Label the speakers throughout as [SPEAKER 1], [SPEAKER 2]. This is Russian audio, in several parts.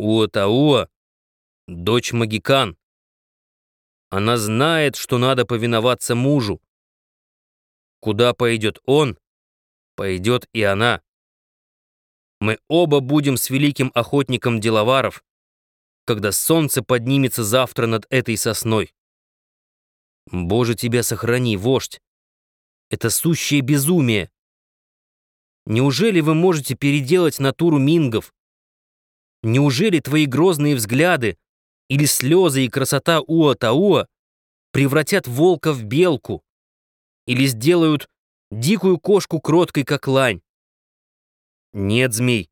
[SPEAKER 1] Уатауа — дочь Магикан. Она знает, что надо повиноваться мужу. Куда пойдет он, пойдет и она. Мы оба будем с великим охотником Деловаров, когда солнце поднимется завтра над этой сосной. Боже, тебя сохрани, вождь! Это сущее безумие! Неужели вы можете переделать натуру мингов? Неужели твои грозные взгляды или слезы и красота Уа-Тауа превратят волка в белку? Или сделают дикую кошку кроткой, как лань? Нет, змей,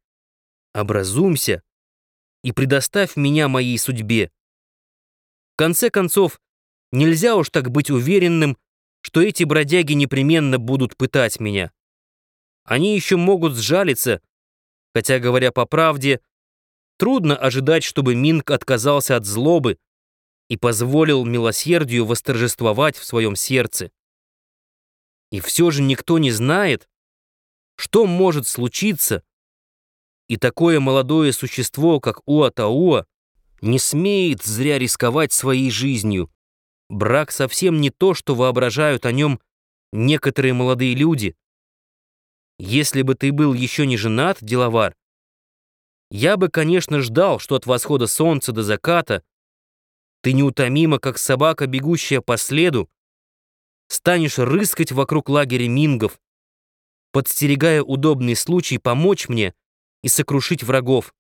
[SPEAKER 1] образумся и предоставь меня моей судьбе. В конце концов, нельзя уж так быть уверенным, что эти бродяги непременно будут пытать меня. Они еще могут сжалиться, хотя, говоря по правде, трудно ожидать, чтобы Минг отказался от злобы и позволил милосердию восторжествовать в своем сердце. И все же никто не знает, что может случиться, и такое молодое существо, как Уатауа, не смеет зря рисковать своей жизнью. Брак совсем не то, что воображают о нем некоторые молодые люди. Если бы ты был еще не женат, деловар, я бы, конечно, ждал, что от восхода солнца до заката ты неутомимо, как собака, бегущая по следу, станешь рыскать вокруг лагеря мингов, подстерегая удобный случай помочь мне и сокрушить врагов.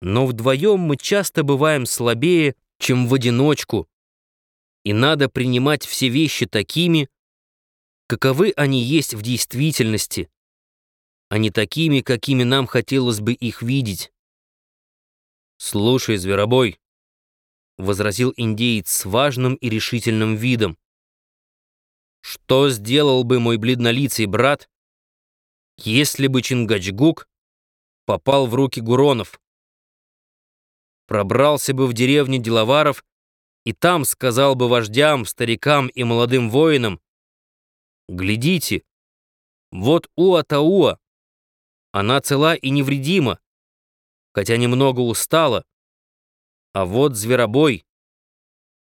[SPEAKER 1] Но вдвоем мы часто бываем слабее, чем в одиночку, и надо принимать все вещи такими, каковы они есть в действительности, а не такими, какими нам хотелось бы их видеть. «Слушай, зверобой», — возразил индеец с важным и решительным видом, «что сделал бы мой бледнолицый брат, если бы Чингачгук попал в руки Гуронов? Пробрался бы в деревню Деловаров и там сказал бы вождям, старикам и молодым воинам, «Глядите, вот Уа-Тауа, она цела и невредима, хотя немного устала, а вот Зверобой,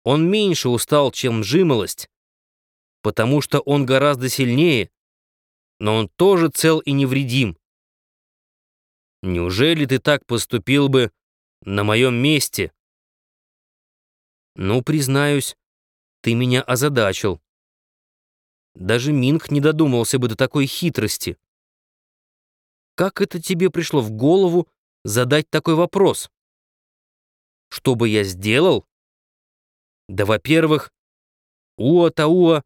[SPEAKER 1] он меньше устал, чем Жимолость, потому что он гораздо сильнее, но он тоже цел и невредим. Неужели ты так поступил бы на моем месте?» Ну, признаюсь, ты меня озадачил. Даже Минг не додумался бы до такой хитрости. Как это тебе пришло в голову задать такой вопрос? Что бы я сделал? Да, во-первых, Уа-Тауа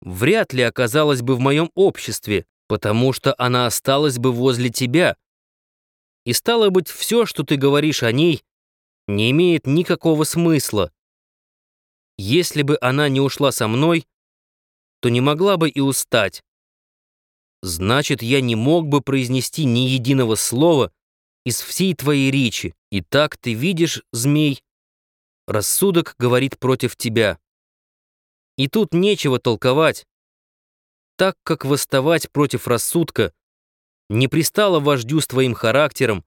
[SPEAKER 1] вряд ли оказалась бы в моем обществе, потому что она осталась бы возле тебя. И стало быть, все, что ты говоришь о ней, не имеет никакого смысла. Если бы она не ушла со мной, то не могла бы и устать. Значит, я не мог бы произнести ни единого слова из всей твоей речи. И так ты видишь, змей, рассудок говорит против тебя. И тут нечего толковать, так как восставать против рассудка не пристало вождю с твоим характером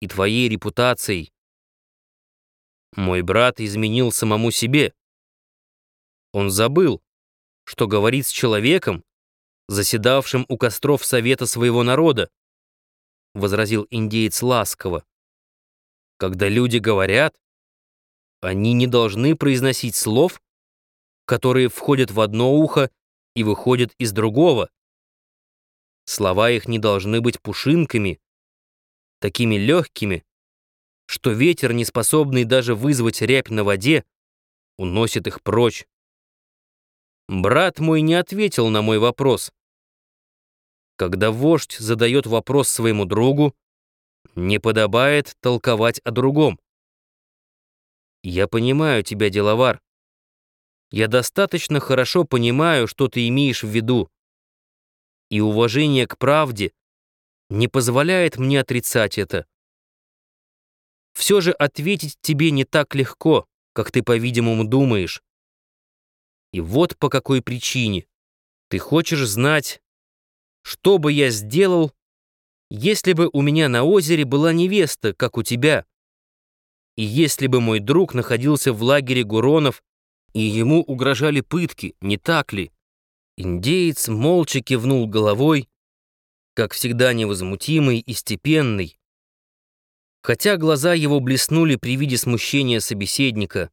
[SPEAKER 1] и твоей репутацией. Мой брат изменил самому себе. Он забыл, что говорит с человеком, заседавшим у костров совета своего народа, возразил индеец ласково. Когда люди говорят, они не должны произносить слов, которые входят в одно ухо и выходят из другого. Слова их не должны быть пушинками, такими легкими, что ветер, не способный даже вызвать рябь на воде, уносит их прочь. Брат мой не ответил на мой вопрос. Когда вождь задает вопрос своему другу, не подобает толковать о другом. Я понимаю тебя, деловар. Я достаточно хорошо понимаю, что ты имеешь в виду. И уважение к правде не позволяет мне отрицать это. Все же ответить тебе не так легко, как ты, по-видимому, думаешь. И вот по какой причине. Ты хочешь знать, что бы я сделал, Если бы у меня на озере была невеста, как у тебя, и если бы мой друг находился в лагере Гуронов, и ему угрожали пытки, не так ли? Индеец молча кивнул головой, как всегда невозмутимый и степенный, хотя глаза его блеснули при виде смущения собеседника.